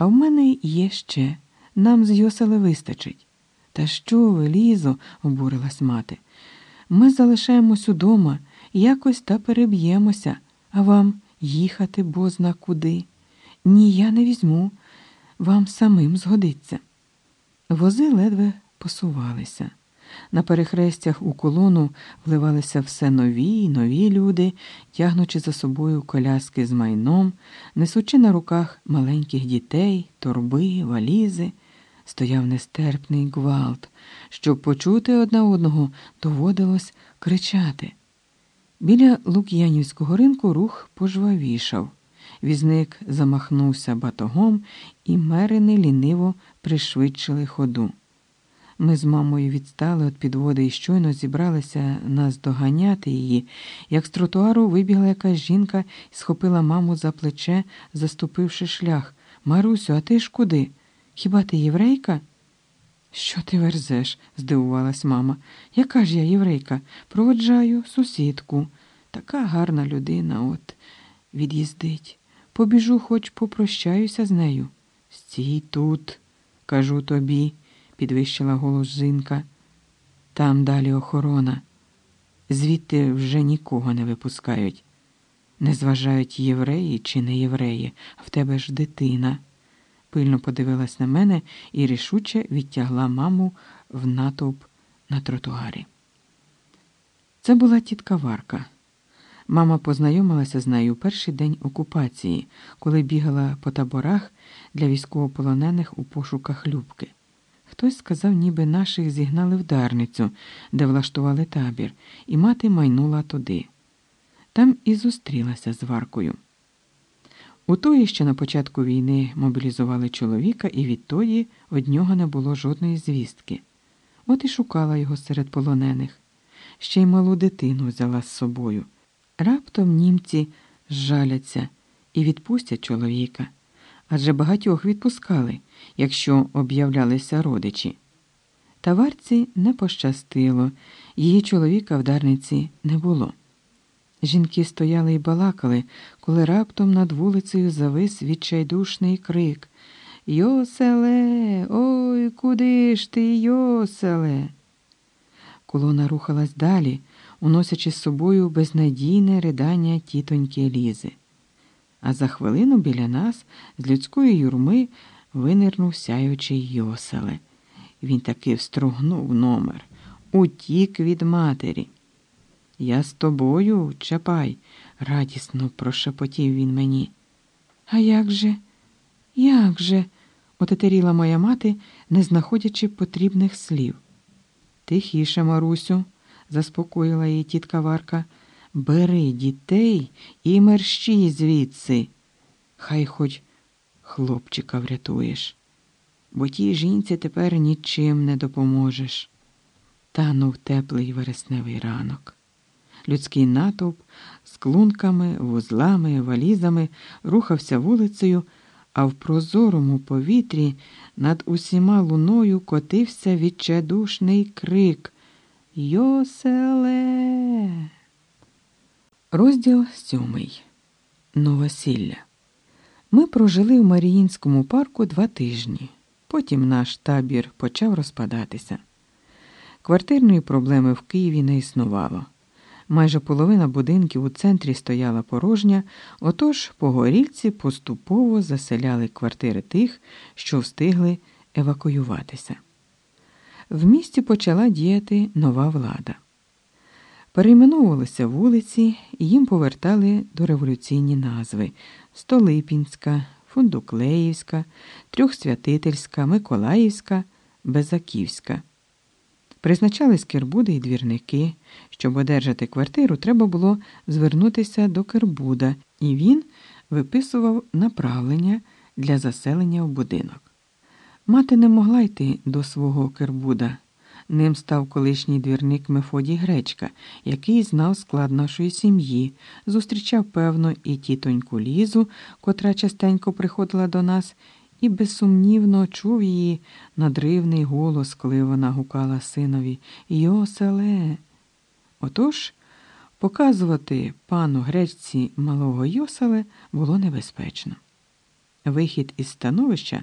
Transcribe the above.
А в мене є ще. Нам з Йосели вистачить. Та що ви, Лізо, обурилась мати. Ми залишаємось удома, якось та переб'ємося, а вам їхати бозна куди. Ні, я не візьму, вам самим згодиться. Вози ледве посувалися. На перехрестях у колону вливалися все нові й нові люди, тягнучи за собою коляски з майном, несучи на руках маленьких дітей, торби, валізи. Стояв нестерпний гвалт. Щоб почути одна одного, доводилось кричати. Біля Лук'янівського ринку рух пожвавішав. Візник замахнувся батогом, і мерини ліниво пришвидшили ходу. Ми з мамою відстали від підводи і щойно зібралися наздоганяти її, як з тротуару вибігла якась жінка і схопила маму за плече, заступивши шлях. Марусю, а ти ж куди? Хіба ти єврейка? Що ти верзеш? здивувалась мама. Яка ж я єврейка? Проводжаю сусідку. Така гарна людина, от від'їздить. Побіжу, хоч попрощаюся з нею. Стій тут, кажу тобі, підвищила голос жінка. Там далі охорона. Звідти вже нікого не випускають. Не зважають євреї чи не євреї, а в тебе ж дитина. Пильно подивилась на мене і рішуче відтягла маму в натовп на тротуарі. Це була тітка Варка. Мама познайомилася з нею перший день окупації, коли бігала по таборах для військовополонених у пошуках Любки. Хтось сказав, ніби наших зігнали в Дарницю, де влаштували табір, і мати майнула туди. Там і зустрілася з Варкою. У тої ще на початку війни мобілізували чоловіка, і відтоді од нього не було жодної звістки. От і шукала його серед полонених. Ще й малу дитину взяла з собою. Раптом німці жаляться і відпустять чоловіка, адже багатьох відпускали, якщо об'являлися родичі. Таварці не пощастило, її чоловіка в Дарниці не було. Жінки стояли і балакали, коли раптом над вулицею завис відчайдушний крик Йоселе, ой, куди ж ти, Йоселе? Колона рухалась далі, уносячи з собою безнадійне ридання тітоньки Лізи. А за хвилину біля нас з людської юрми винирнув сяючий Йоселе. Він таки встругнув номер, утік від матері. Я з тобою, чапай, радісно прошепотів він мені. А як же, як же? отетеріла моя мати, не знаходячи потрібних слів. Тихіше, Марусю, заспокоїла її тітка Варка. Бери дітей і мерщій звідси. Хай хоч хлопчика врятуєш, бо тій жінці тепер нічим не допоможеш. Танув теплий вересневий ранок. Людський натовп з клунками, вузлами, валізами рухався вулицею, а в прозорому повітрі над усіма луною котився відчайдушний крик Йоселе. Розділ сьомий. Новосілля. Ми прожили в Маріїнському парку два тижні. Потім наш табір почав розпадатися. Квартирної проблеми в Києві не існувало. Майже половина будинків у центрі стояла порожня, отож погорільці поступово заселяли квартири тих, що встигли евакуюватися. В місті почала діяти нова влада. Перейменовувалися вулиці і їм повертали дореволюційні назви Столипінська, Фундуклеївська, Трьохсвятительська, Миколаївська, Безаківська. Призначали скербуди і двірники. Щоб одержати квартиру, треба було звернутися до Кербуда, і він виписував направлення для заселення в будинок. Мати не могла йти до свого Кербуда. Ним став колишній двірник Мефодій Гречка, який знав склад нашої сім'ї, зустрічав, певно, і тітоньку Лізу, котра частенько приходила до нас і безсумнівно чув її надривний голос, коли вона гукала синові Йоселе. Отож, показувати пану гречці малого Йоселе було небезпечно. Вихід із становища